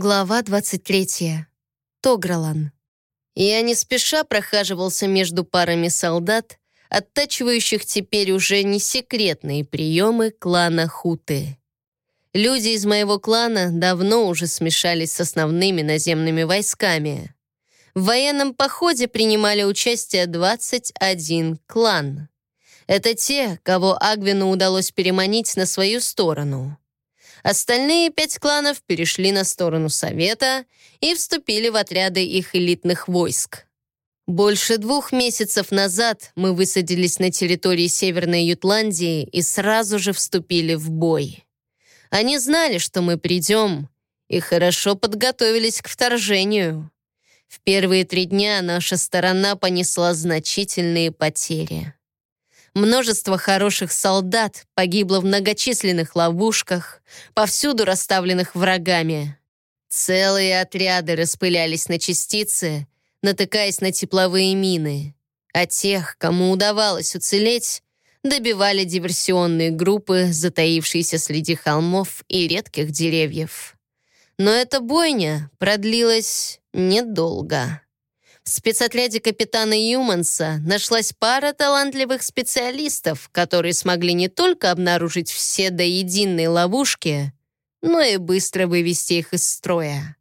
Глава 23. Тогралан. Я не спеша прохаживался между парами солдат, оттачивающих теперь уже не секретные приемы клана Хуты. Люди из моего клана давно уже смешались с основными наземными войсками. В военном походе принимали участие 21 клан. Это те, кого Агвину удалось переманить на свою сторону. Остальные пять кланов перешли на сторону Совета и вступили в отряды их элитных войск. Больше двух месяцев назад мы высадились на территории Северной Ютландии и сразу же вступили в бой. Они знали, что мы придем, и хорошо подготовились к вторжению. В первые три дня наша сторона понесла значительные потери. Множество хороших солдат погибло в многочисленных ловушках, повсюду расставленных врагами. Целые отряды распылялись на частицы, натыкаясь на тепловые мины. А тех, кому удавалось уцелеть, добивали диверсионные группы, затаившиеся среди холмов и редких деревьев. Но эта бойня продлилась недолго. В спецотряде капитана Юманса нашлась пара талантливых специалистов, которые смогли не только обнаружить все до единой ловушки, но и быстро вывести их из строя.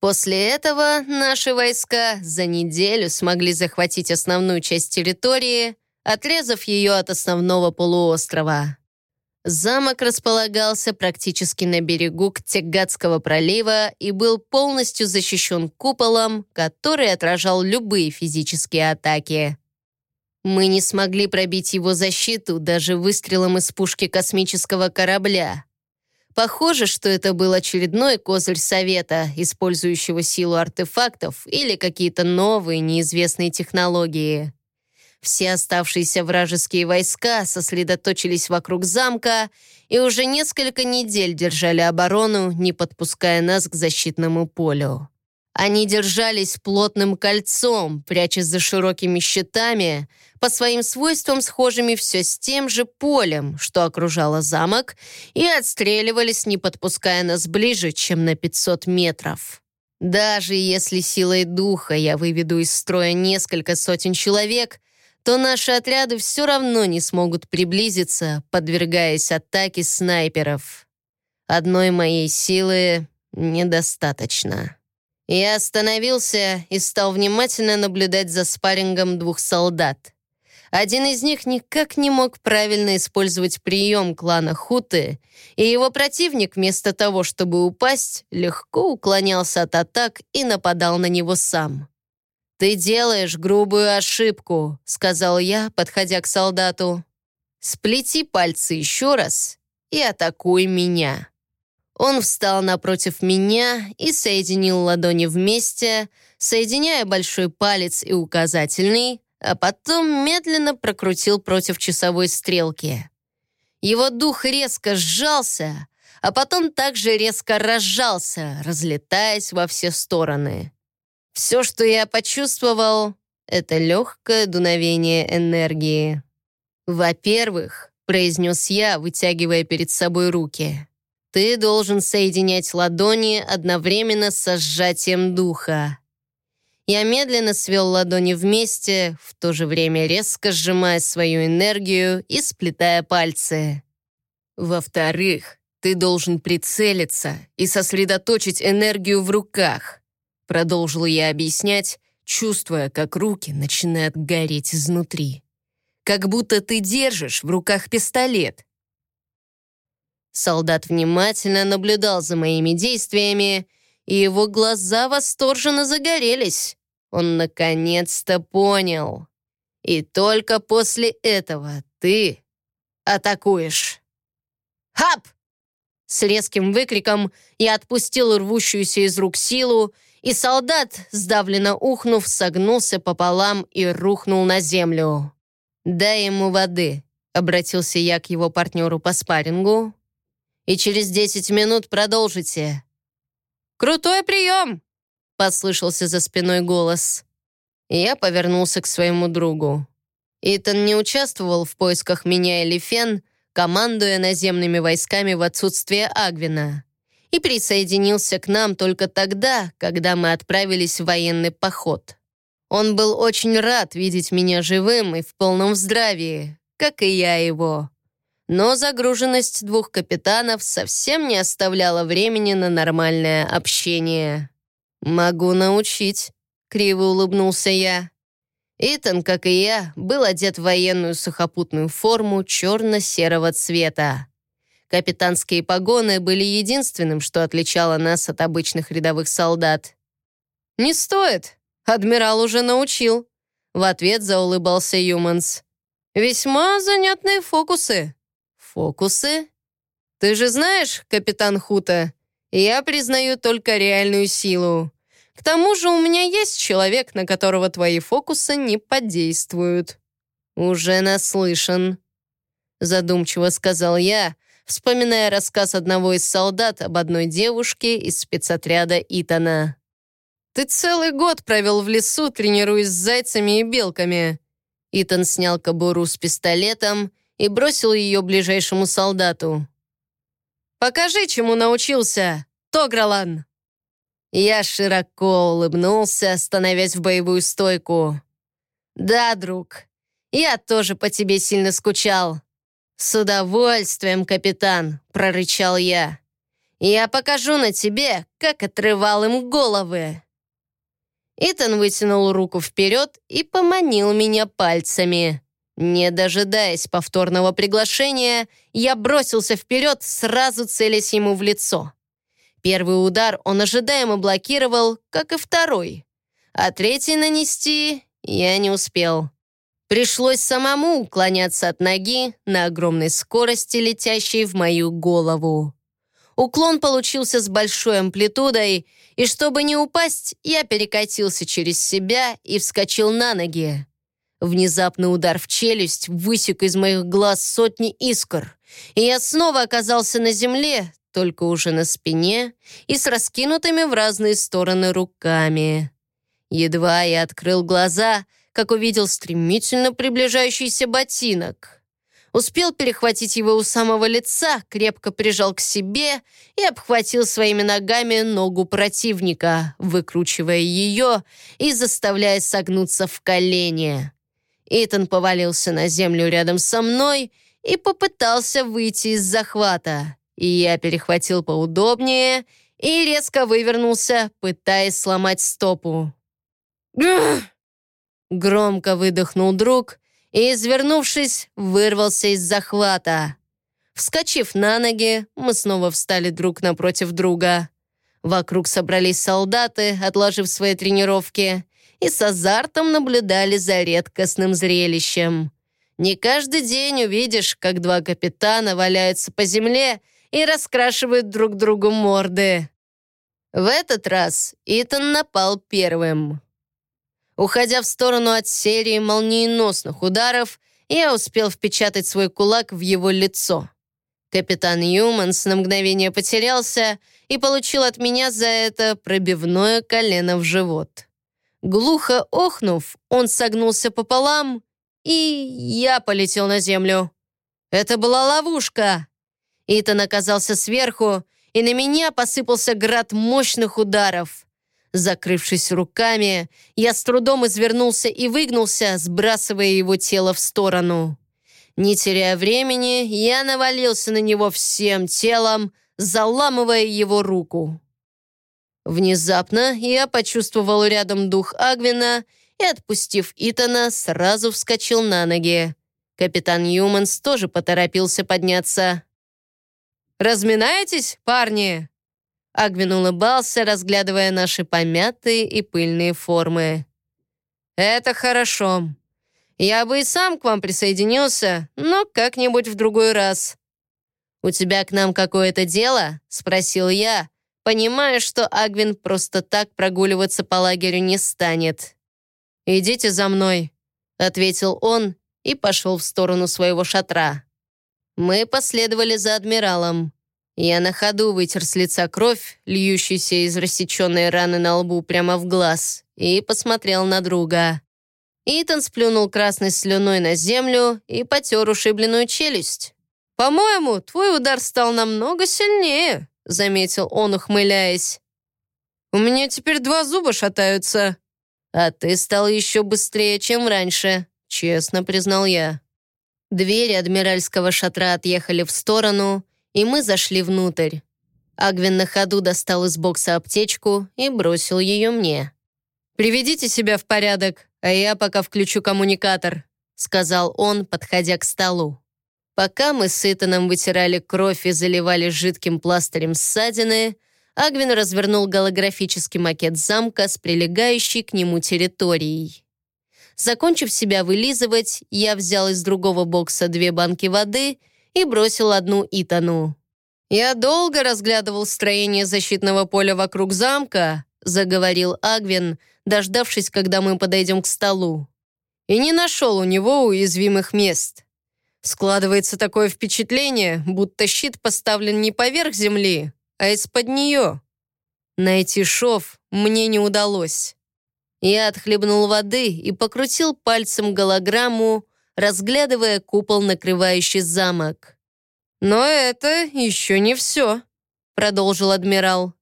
После этого наши войска за неделю смогли захватить основную часть территории, отрезав ее от основного полуострова. Замок располагался практически на берегу Ктегатского пролива и был полностью защищен куполом, который отражал любые физические атаки. Мы не смогли пробить его защиту даже выстрелом из пушки космического корабля. Похоже, что это был очередной козырь Совета, использующего силу артефактов или какие-то новые неизвестные технологии. Все оставшиеся вражеские войска сосредоточились вокруг замка и уже несколько недель держали оборону, не подпуская нас к защитному полю. Они держались плотным кольцом, прячась за широкими щитами, по своим свойствам схожими все с тем же полем, что окружало замок, и отстреливались, не подпуская нас ближе, чем на 500 метров. Даже если силой духа я выведу из строя несколько сотен человек, то наши отряды все равно не смогут приблизиться, подвергаясь атаке снайперов. Одной моей силы недостаточно. Я остановился и стал внимательно наблюдать за спаррингом двух солдат. Один из них никак не мог правильно использовать прием клана Хуты, и его противник, вместо того, чтобы упасть, легко уклонялся от атак и нападал на него сам. «Ты делаешь грубую ошибку», — сказал я, подходя к солдату. «Сплети пальцы еще раз и атакуй меня». Он встал напротив меня и соединил ладони вместе, соединяя большой палец и указательный, а потом медленно прокрутил против часовой стрелки. Его дух резко сжался, а потом также резко разжался, разлетаясь во все стороны. Все, что я почувствовал, это легкое дуновение энергии. «Во-первых», — произнес я, вытягивая перед собой руки, «ты должен соединять ладони одновременно со сжатием духа». Я медленно свел ладони вместе, в то же время резко сжимая свою энергию и сплетая пальцы. «Во-вторых, ты должен прицелиться и сосредоточить энергию в руках. Продолжила я объяснять, чувствуя, как руки начинают гореть изнутри. Как будто ты держишь в руках пистолет. Солдат внимательно наблюдал за моими действиями, и его глаза восторженно загорелись. Он наконец-то понял. И только после этого ты атакуешь. «Хап!» С резким выкриком я отпустил рвущуюся из рук силу и солдат, сдавленно ухнув, согнулся пополам и рухнул на землю. «Дай ему воды», — обратился я к его партнеру по спаррингу. «И через десять минут продолжите». «Крутой прием!» — послышался за спиной голос. Я повернулся к своему другу. Итан не участвовал в поисках меня или Фен, командуя наземными войсками в отсутствие Агвина. И присоединился к нам только тогда, когда мы отправились в военный поход. Он был очень рад видеть меня живым и в полном здравии, как и я его. Но загруженность двух капитанов совсем не оставляла времени на нормальное общение. «Могу научить», — криво улыбнулся я. Итан, как и я, был одет в военную сухопутную форму черно-серого цвета. Капитанские погоны были единственным, что отличало нас от обычных рядовых солдат. «Не стоит, адмирал уже научил», — в ответ заулыбался Юманс. «Весьма занятные фокусы». «Фокусы? Ты же знаешь, капитан Хута, я признаю только реальную силу. К тому же у меня есть человек, на которого твои фокусы не подействуют». «Уже наслышан», — задумчиво сказал я, вспоминая рассказ одного из солдат об одной девушке из спецотряда Итана. «Ты целый год провел в лесу, тренируясь с зайцами и белками». Итан снял кобуру с пистолетом и бросил ее ближайшему солдату. «Покажи, чему научился, Тогралан!» Я широко улыбнулся, становясь в боевую стойку. «Да, друг, я тоже по тебе сильно скучал». «С удовольствием, капитан», — прорычал я. «Я покажу на тебе, как отрывал им головы». Итан вытянул руку вперед и поманил меня пальцами. Не дожидаясь повторного приглашения, я бросился вперед, сразу целясь ему в лицо. Первый удар он ожидаемо блокировал, как и второй. А третий нанести я не успел. Пришлось самому уклоняться от ноги на огромной скорости, летящей в мою голову. Уклон получился с большой амплитудой, и чтобы не упасть, я перекатился через себя и вскочил на ноги. Внезапный удар в челюсть высек из моих глаз сотни искр, и я снова оказался на земле, только уже на спине и с раскинутыми в разные стороны руками. Едва я открыл глаза, как увидел стремительно приближающийся ботинок. Успел перехватить его у самого лица, крепко прижал к себе и обхватил своими ногами ногу противника, выкручивая ее и заставляя согнуться в колени. Итан повалился на землю рядом со мной и попытался выйти из захвата. И я перехватил поудобнее и резко вывернулся, пытаясь сломать стопу. Громко выдохнул друг и, извернувшись, вырвался из захвата. Вскочив на ноги, мы снова встали друг напротив друга. Вокруг собрались солдаты, отложив свои тренировки, и с азартом наблюдали за редкостным зрелищем. Не каждый день увидишь, как два капитана валяются по земле и раскрашивают друг другу морды. В этот раз Итан напал первым. Уходя в сторону от серии молниеносных ударов, я успел впечатать свой кулак в его лицо. Капитан Юманс на мгновение потерялся и получил от меня за это пробивное колено в живот. Глухо охнув, он согнулся пополам, и я полетел на землю. Это была ловушка. Итан оказался сверху, и на меня посыпался град мощных ударов. Закрывшись руками, я с трудом извернулся и выгнулся, сбрасывая его тело в сторону. Не теряя времени, я навалился на него всем телом, заламывая его руку. Внезапно я почувствовал рядом дух Агвина и, отпустив Итана, сразу вскочил на ноги. Капитан Юманс тоже поторопился подняться. «Разминаетесь, парни?» Агвин улыбался, разглядывая наши помятые и пыльные формы. «Это хорошо. Я бы и сам к вам присоединился, но как-нибудь в другой раз». «У тебя к нам какое-то дело?» — спросил я, понимая, что Агвин просто так прогуливаться по лагерю не станет. «Идите за мной», — ответил он и пошел в сторону своего шатра. Мы последовали за адмиралом. Я на ходу вытер с лица кровь, льющуюся из рассеченной раны на лбу прямо в глаз, и посмотрел на друга. Итан сплюнул красной слюной на землю и потер ушибленную челюсть. «По-моему, твой удар стал намного сильнее», заметил он, ухмыляясь. «У меня теперь два зуба шатаются». «А ты стал еще быстрее, чем раньше», — честно признал я. Двери адмиральского шатра отъехали в сторону, и мы зашли внутрь. Агвин на ходу достал из бокса аптечку и бросил ее мне. «Приведите себя в порядок, а я пока включу коммуникатор», сказал он, подходя к столу. Пока мы с Итаном вытирали кровь и заливали жидким пластырем ссадины, Агвин развернул голографический макет замка с прилегающей к нему территорией. Закончив себя вылизывать, я взял из другого бокса две банки воды и бросил одну Итану. «Я долго разглядывал строение защитного поля вокруг замка», заговорил Агвин, дождавшись, когда мы подойдем к столу. «И не нашел у него уязвимых мест. Складывается такое впечатление, будто щит поставлен не поверх земли, а из-под нее. Найти шов мне не удалось. Я отхлебнул воды и покрутил пальцем голограмму, разглядывая купол, накрывающий замок. «Но это еще не все», — продолжил адмирал.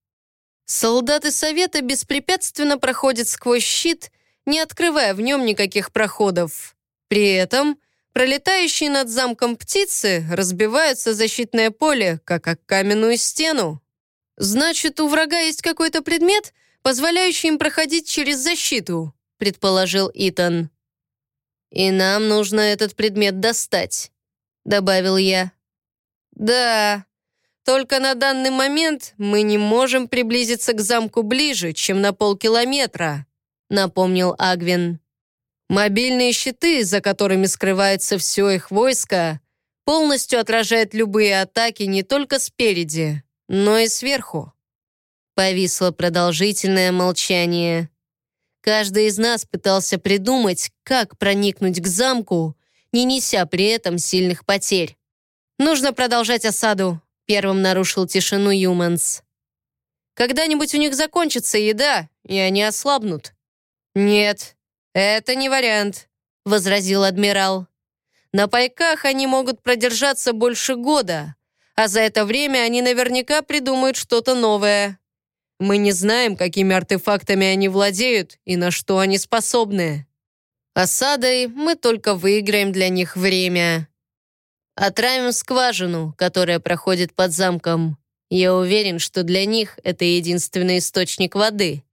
«Солдаты Совета беспрепятственно проходят сквозь щит, не открывая в нем никаких проходов. При этом пролетающие над замком птицы разбиваются защитное поле, как о каменную стену. Значит, у врага есть какой-то предмет, позволяющий им проходить через защиту», — предположил Итан. «И нам нужно этот предмет достать», — добавил я. «Да, только на данный момент мы не можем приблизиться к замку ближе, чем на полкилометра», — напомнил Агвин. «Мобильные щиты, за которыми скрывается все их войско, полностью отражают любые атаки не только спереди, но и сверху. Повисло продолжительное молчание. Каждый из нас пытался придумать, как проникнуть к замку, не неся при этом сильных потерь. «Нужно продолжать осаду», — первым нарушил тишину Юманс. «Когда-нибудь у них закончится еда, и они ослабнут». «Нет, это не вариант», — возразил адмирал. «На пайках они могут продержаться больше года, а за это время они наверняка придумают что-то новое. Мы не знаем, какими артефактами они владеют и на что они способны. Осадой мы только выиграем для них время. Отравим скважину, которая проходит под замком. Я уверен, что для них это единственный источник воды.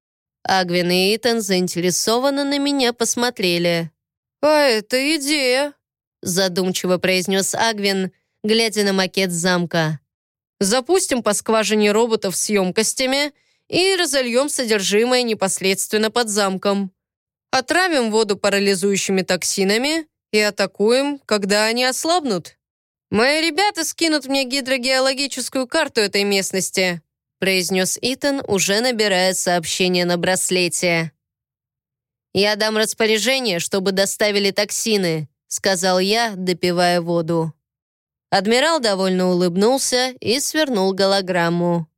Агвин и Итан заинтересованно на меня посмотрели. «А это идея», — задумчиво произнес Агвин, глядя на макет замка. «Запустим по скважине роботов с емкостями и разольем содержимое непосредственно под замком. Отравим воду парализующими токсинами и атакуем, когда они ослабнут. Мои ребята скинут мне гидрогеологическую карту этой местности», произнес Итан, уже набирая сообщение на браслете. «Я дам распоряжение, чтобы доставили токсины», сказал я, допивая воду. Адмирал довольно улыбнулся и свернул голограмму.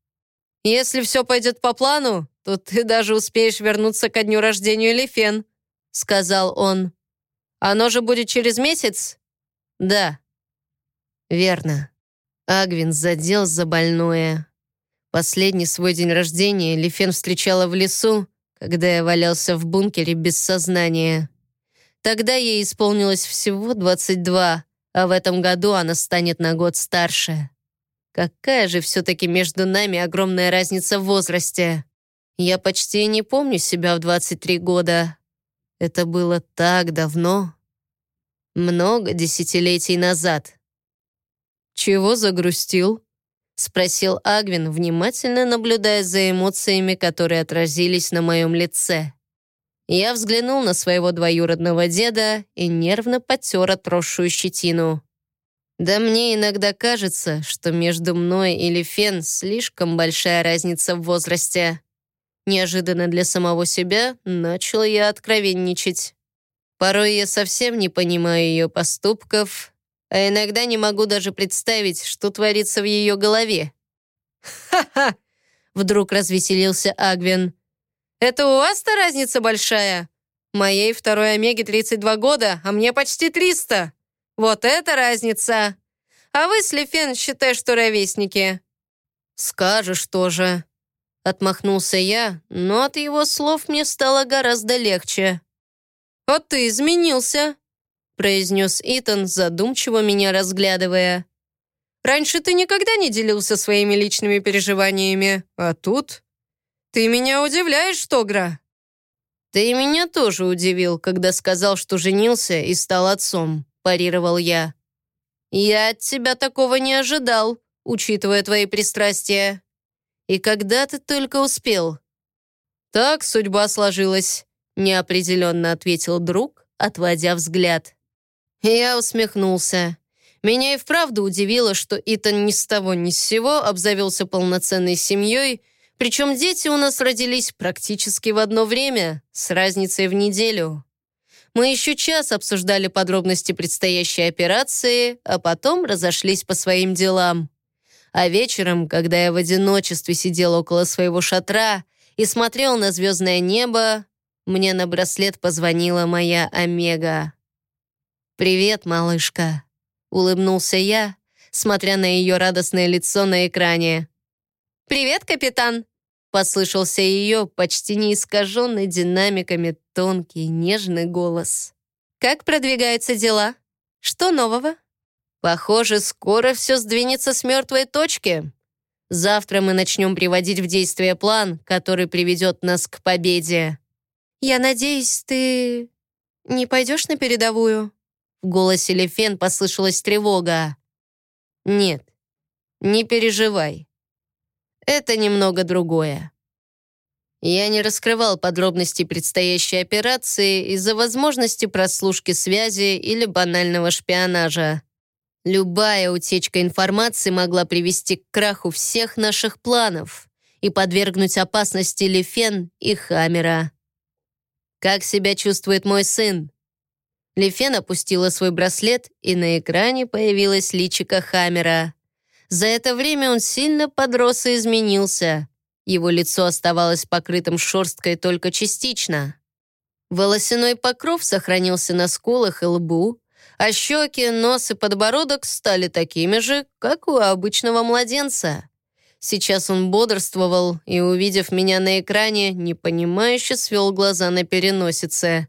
Если все пойдет по плану, то ты даже успеешь вернуться ко дню рождения Лифен», — сказал он. «Оно же будет через месяц?» «Да». «Верно». Агвин задел за больное. Последний свой день рождения Лифен встречала в лесу, когда я валялся в бункере без сознания. Тогда ей исполнилось всего 22, а в этом году она станет на год старше. Какая же все-таки между нами огромная разница в возрасте. Я почти не помню себя в 23 года. Это было так давно. Много десятилетий назад. «Чего загрустил?» — спросил Агвин, внимательно наблюдая за эмоциями, которые отразились на моем лице. Я взглянул на своего двоюродного деда и нервно потер отросшую щетину. Да мне иногда кажется, что между мной и Лифен слишком большая разница в возрасте. Неожиданно для самого себя начал я откровенничать. Порой я совсем не понимаю ее поступков, а иногда не могу даже представить, что творится в ее голове. «Ха-ха!» — вдруг развеселился Агвин. «Это у вас-то разница большая? Моей второй Омеге 32 года, а мне почти 300. Вот это разница! А вы с Лефен, считай, что ровесники». «Скажешь тоже», — отмахнулся я, но от его слов мне стало гораздо легче. «А ты изменился», — произнес Итан, задумчиво меня разглядывая. «Раньше ты никогда не делился своими личными переживаниями, а тут...» «Ты меня удивляешь, Тогра!» «Ты меня тоже удивил, когда сказал, что женился и стал отцом», — парировал я. «Я от тебя такого не ожидал, учитывая твои пристрастия. И когда ты только успел?» «Так судьба сложилась», — неопределенно ответил друг, отводя взгляд. Я усмехнулся. Меня и вправду удивило, что Итан ни с того ни с сего обзавелся полноценной семьей, причем дети у нас родились практически в одно время, с разницей в неделю. Мы еще час обсуждали подробности предстоящей операции, а потом разошлись по своим делам. А вечером, когда я в одиночестве сидел около своего шатра и смотрел на звездное небо, мне на браслет позвонила моя Омега. «Привет, малышка», — улыбнулся я, смотря на ее радостное лицо на экране. «Привет, капитан!» — послышался ее почти не искаженный динамиками тонкий, нежный голос. «Как продвигаются дела? Что нового?» «Похоже, скоро все сдвинется с мертвой точки. Завтра мы начнем приводить в действие план, который приведет нас к победе». «Я надеюсь, ты не пойдешь на передовую?» В голосе Лефен послышалась тревога. «Нет, не переживай. Это немного другое». Я не раскрывал подробности предстоящей операции из-за возможности прослушки связи или банального шпионажа. Любая утечка информации могла привести к краху всех наших планов и подвергнуть опасности Лефен и Хамера. «Как себя чувствует мой сын?» Лефен опустила свой браслет, и на экране появилась личико Хаммера. За это время он сильно подрос и изменился. Его лицо оставалось покрытым шерсткой только частично. Волосяной покров сохранился на скулах и лбу, а щеки, нос и подбородок стали такими же, как у обычного младенца. Сейчас он бодрствовал и, увидев меня на экране, непонимающе свел глаза на переносице.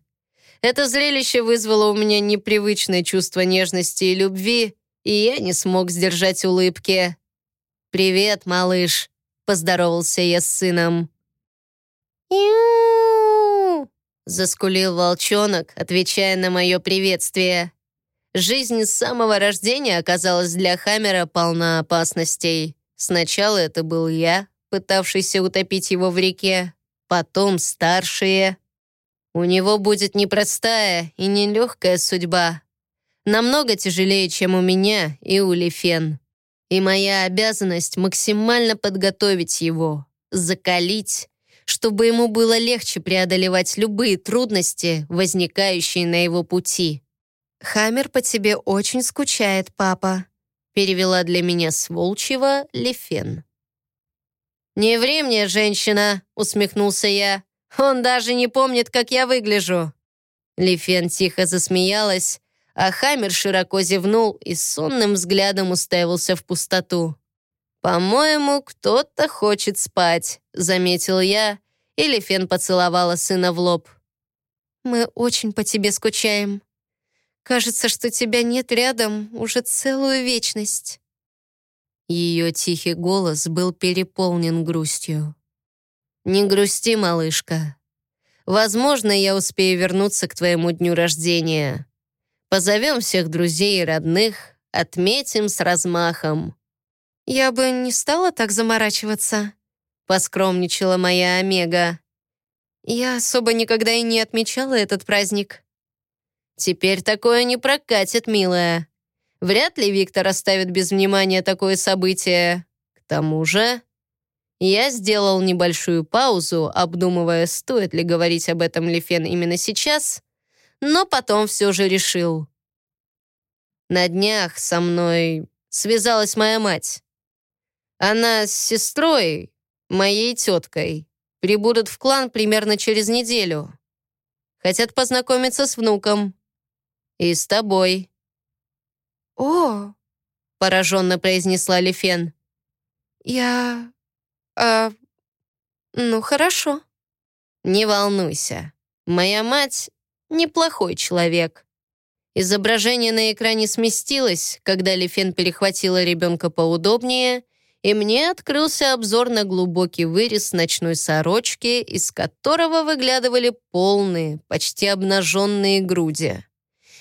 Это зрелище вызвало у меня непривычное чувство нежности и любви, и я не смог сдержать улыбки. «Привет, малыш», — поздоровался я с сыном. Заскулил волчонок, отвечая на мое приветствие. Жизнь с самого рождения оказалась для Хаммера полна опасностей. Сначала это был я, пытавшийся утопить его в реке, потом старшие — у него будет непростая и нелегкая судьба. Намного тяжелее, чем у меня и у Лифен. И моя обязанность максимально подготовить его, закалить, чтобы ему было легче преодолевать любые трудности, возникающие на его пути. «Хаммер по тебе очень скучает, папа», перевела для меня с волчьего Лефен. «Не ври мне, женщина», — усмехнулся я. Он даже не помнит, как я выгляжу». Лифен тихо засмеялась, а Хаммер широко зевнул и сонным взглядом уставился в пустоту. «По-моему, кто-то хочет спать», — заметил я, и Лифен поцеловала сына в лоб. «Мы очень по тебе скучаем. Кажется, что тебя нет рядом уже целую вечность». Ее тихий голос был переполнен грустью. «Не грусти, малышка. Возможно, я успею вернуться к твоему дню рождения. Позовем всех друзей и родных, отметим с размахом». «Я бы не стала так заморачиваться», — поскромничала моя Омега. «Я особо никогда и не отмечала этот праздник». «Теперь такое не прокатит, милая. Вряд ли Виктор оставит без внимания такое событие. К тому же...» Я сделал небольшую паузу, обдумывая, стоит ли говорить об этом Лефен именно сейчас, но потом все же решил. На днях со мной связалась моя мать. Она с сестрой, моей теткой, прибудут в клан примерно через неделю. Хотят познакомиться с внуком. И с тобой. «О!» — пораженно произнесла Лефен. «Я... А... Ну, хорошо». «Не волнуйся. Моя мать — неплохой человек». Изображение на экране сместилось, когда Лифен перехватила ребенка поудобнее, и мне открылся обзор на глубокий вырез ночной сорочки, из которого выглядывали полные, почти обнаженные груди.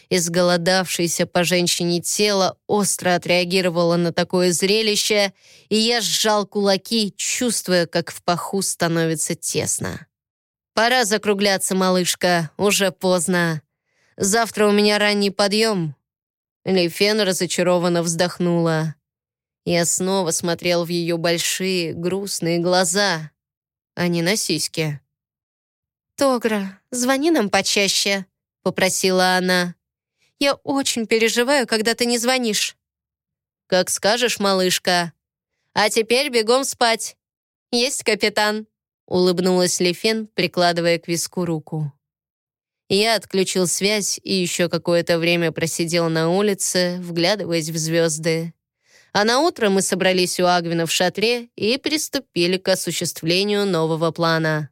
Изголодавшееся по женщине тело остро отреагировало на такое зрелище, и я сжал кулаки, чувствуя, как в паху становится тесно. «Пора закругляться, малышка, уже поздно. Завтра у меня ранний подъем». Лифен разочарованно вздохнула. Я снова смотрел в ее большие, грустные глаза, а не на сиськи. «Тогра, звони нам почаще», — попросила она. Я очень переживаю, когда ты не звонишь». «Как скажешь, малышка. А теперь бегом спать. Есть капитан», — улыбнулась Лефен, прикладывая к виску руку. Я отключил связь и еще какое-то время просидел на улице, вглядываясь в звезды. А на утро мы собрались у Агвина в шатре и приступили к осуществлению нового плана.